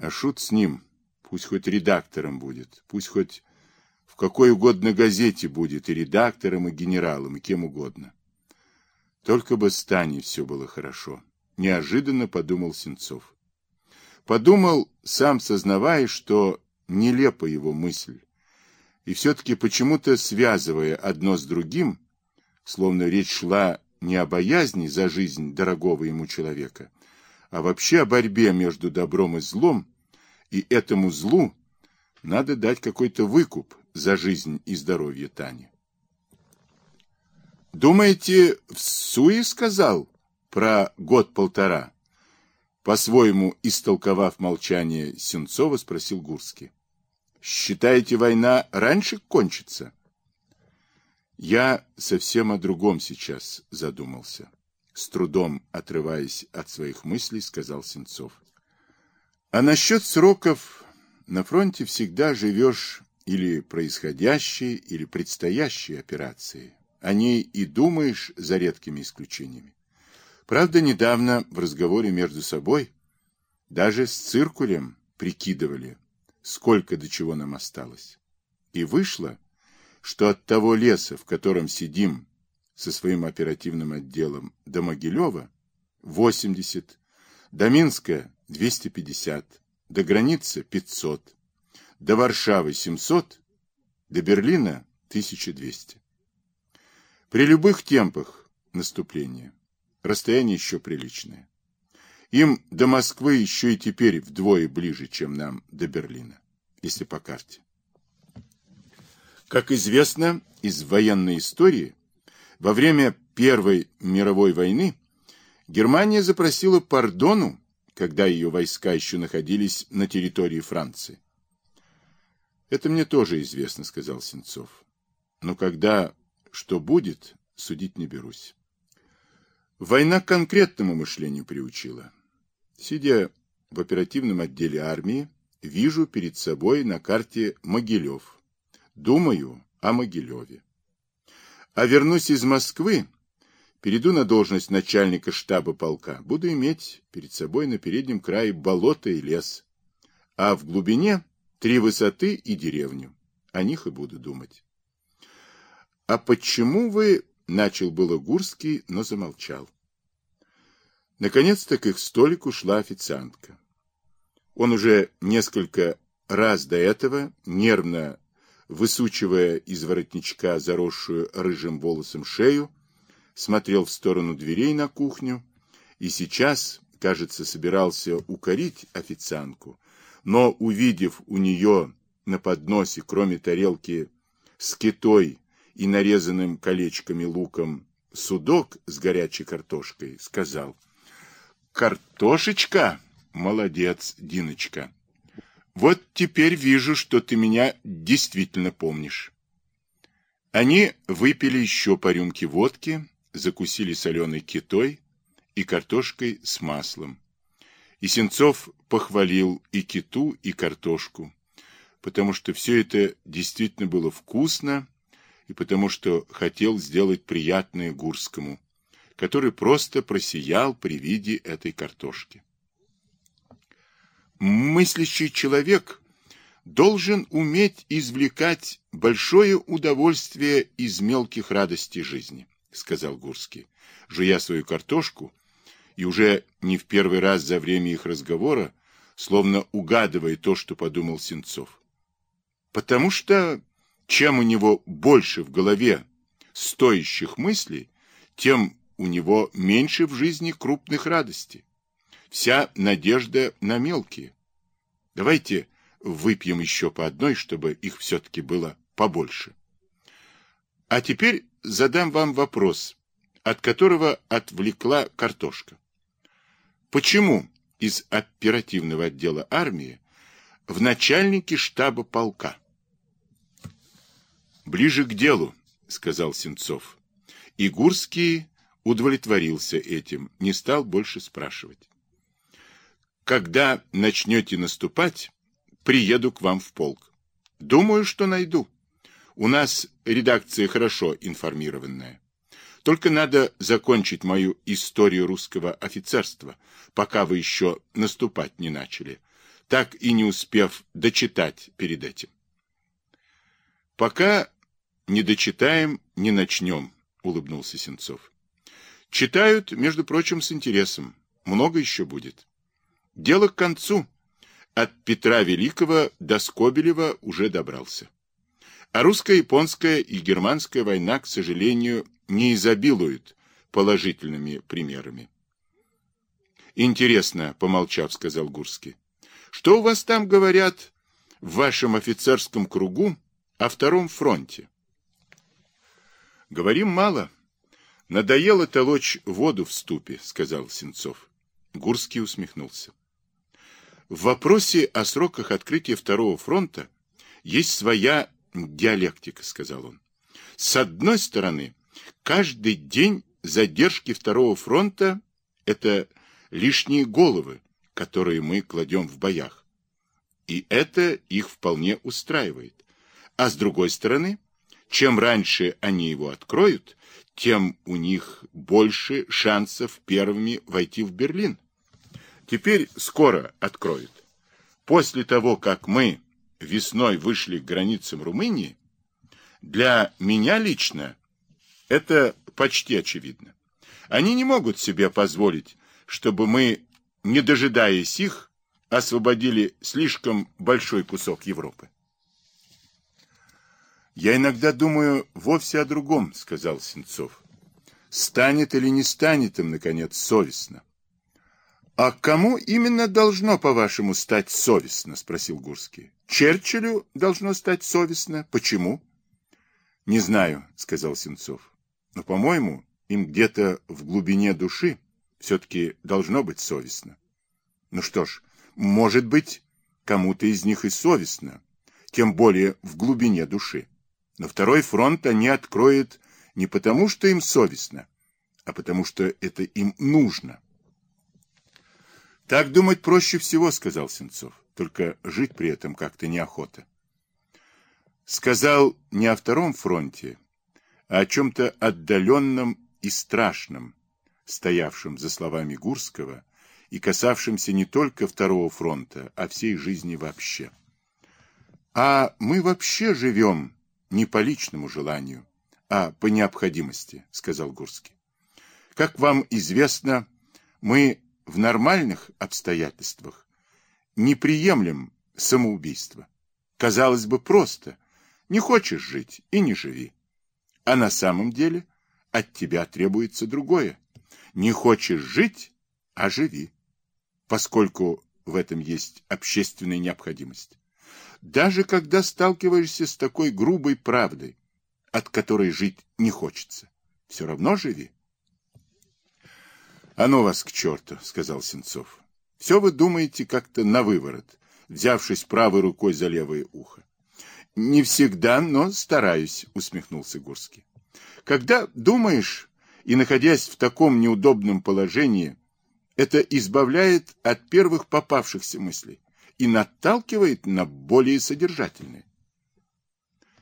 А шут с ним, пусть хоть редактором будет, пусть хоть в какой угодно газете будет и редактором, и генералом, и кем угодно. Только бы с Таней все было хорошо. Неожиданно подумал Сенцов. Подумал, сам сознавая, что нелепа его мысль. И все-таки почему-то связывая одно с другим, словно речь шла не о боязни за жизнь дорогого ему человека, а вообще о борьбе между добром и злом, и этому злу надо дать какой-то выкуп за жизнь и здоровье Тани. Думаете, в Суе сказал про год-полтора? По-своему, истолковав молчание Сенцова, спросил Гурский. Считаете, война раньше кончится? Я совсем о другом сейчас задумался. С трудом отрываясь от своих мыслей, сказал Сенцов. А насчет сроков на фронте всегда живешь или происходящей, или предстоящей операцией. О ней и думаешь за редкими исключениями. Правда, недавно в разговоре между собой даже с циркулем прикидывали, сколько до чего нам осталось. И вышло, что от того леса, в котором сидим со своим оперативным отделом до Могилева, 80, до Минска 250, до границы 500, до Варшавы 700, до Берлина 1200. При любых темпах наступления расстояние еще приличное. Им до Москвы еще и теперь вдвое ближе, чем нам до Берлина, если по карте. Как известно из военной истории, во время Первой мировой войны Германия запросила пардону, когда ее войска еще находились на территории Франции. Это мне тоже известно, сказал Сенцов. Но когда что будет, судить не берусь. Война к конкретному мышлению приучила. Сидя в оперативном отделе армии, вижу перед собой на карте Могилев. Думаю о Могилеве. А вернусь из Москвы, перейду на должность начальника штаба полка, буду иметь перед собой на переднем крае болото и лес, а в глубине три высоты и деревню. О них и буду думать. «А почему вы...» — начал было Гурский, но замолчал. Наконец-то к их столику шла официантка. Он уже несколько раз до этого, нервно высучивая из воротничка заросшую рыжим волосом шею, смотрел в сторону дверей на кухню и сейчас, кажется, собирался укорить официантку, но, увидев у нее на подносе, кроме тарелки с китой и нарезанным колечками луком судок с горячей картошкой, сказал «Картошечка? Молодец, Диночка. Вот теперь вижу, что ты меня действительно помнишь». Они выпили еще по рюмке водки, закусили соленой китой и картошкой с маслом. И Сенцов похвалил и киту, и картошку, потому что все это действительно было вкусно и потому что хотел сделать приятное Гурскому, который просто просиял при виде этой картошки. Мыслящий человек должен уметь извлекать большое удовольствие из мелких радостей жизни, сказал Гурский, жуя свою картошку, и уже не в первый раз за время их разговора, словно угадывая то, что подумал Сенцов. Потому что чем у него больше в голове стоящих мыслей, тем у него меньше в жизни крупных радостей. Вся надежда на мелкие. Давайте выпьем еще по одной, чтобы их все-таки было побольше. А теперь задам вам вопрос, от которого отвлекла картошка. Почему из оперативного отдела армии в начальнике штаба полка Ближе к делу, сказал Сенцов. И Гурский удовлетворился этим, не стал больше спрашивать. Когда начнете наступать, приеду к вам в полк. Думаю, что найду. У нас редакция хорошо информированная. Только надо закончить мою историю русского офицерства, пока вы еще наступать не начали. так и не успев дочитать перед этим. Пока не дочитаем, не начнем, улыбнулся Сенцов. Читают, между прочим, с интересом. Много еще будет. Дело к концу. От Петра Великого до Скобелева уже добрался. А русско-японская и германская война, к сожалению, не изобилуют положительными примерами. Интересно, помолчав, сказал Гурский. Что у вас там говорят в вашем офицерском кругу о втором фронте? Говорим мало. Надоело толочь воду в ступе, сказал Сенцов. Гурский усмехнулся. В вопросе о сроках открытия второго фронта есть своя диалектика, сказал он. С одной стороны, каждый день задержки второго фронта – это лишние головы, которые мы кладем в боях. И это их вполне устраивает. А с другой стороны, чем раньше они его откроют, тем у них больше шансов первыми войти в Берлин. Теперь скоро откроют. После того, как мы весной вышли к границам Румынии, для меня лично это почти очевидно. Они не могут себе позволить, чтобы мы, не дожидаясь их, освободили слишком большой кусок Европы. Я иногда думаю вовсе о другом, сказал Сенцов. Станет или не станет им, наконец, совестно. А кому именно должно, по-вашему, стать совестно? спросил Гурский. Черчиллю должно стать совестно. Почему? Не знаю, сказал Сенцов. Но, по-моему, им где-то в глубине души все-таки должно быть совестно. Ну что ж, может быть, кому-то из них и совестно, тем более в глубине души. Но второй фронт они откроют не потому, что им совестно, а потому, что это им нужно. Так думать проще всего, сказал Сенцов, только жить при этом как-то неохота. Сказал не о втором фронте, а о чем-то отдаленном и страшном, стоявшим за словами Гурского и касавшимся не только Второго фронта, а всей жизни вообще. А мы вообще живем не по личному желанию, а по необходимости, сказал Гурский. Как вам известно, мы в нормальных обстоятельствах не приемлем самоубийство. Казалось бы, просто. Не хочешь жить и не живи. А на самом деле от тебя требуется другое. Не хочешь жить, а живи, поскольку в этом есть общественная необходимость. Даже когда сталкиваешься с такой грубой правдой, от которой жить не хочется, все равно живи. «А ну вас к черту!» — сказал Сенцов. «Все вы думаете как-то на выворот, взявшись правой рукой за левое ухо». «Не всегда, но стараюсь», — усмехнулся Гурский. «Когда думаешь, и, находясь в таком неудобном положении, это избавляет от первых попавшихся мыслей и наталкивает на более содержательные.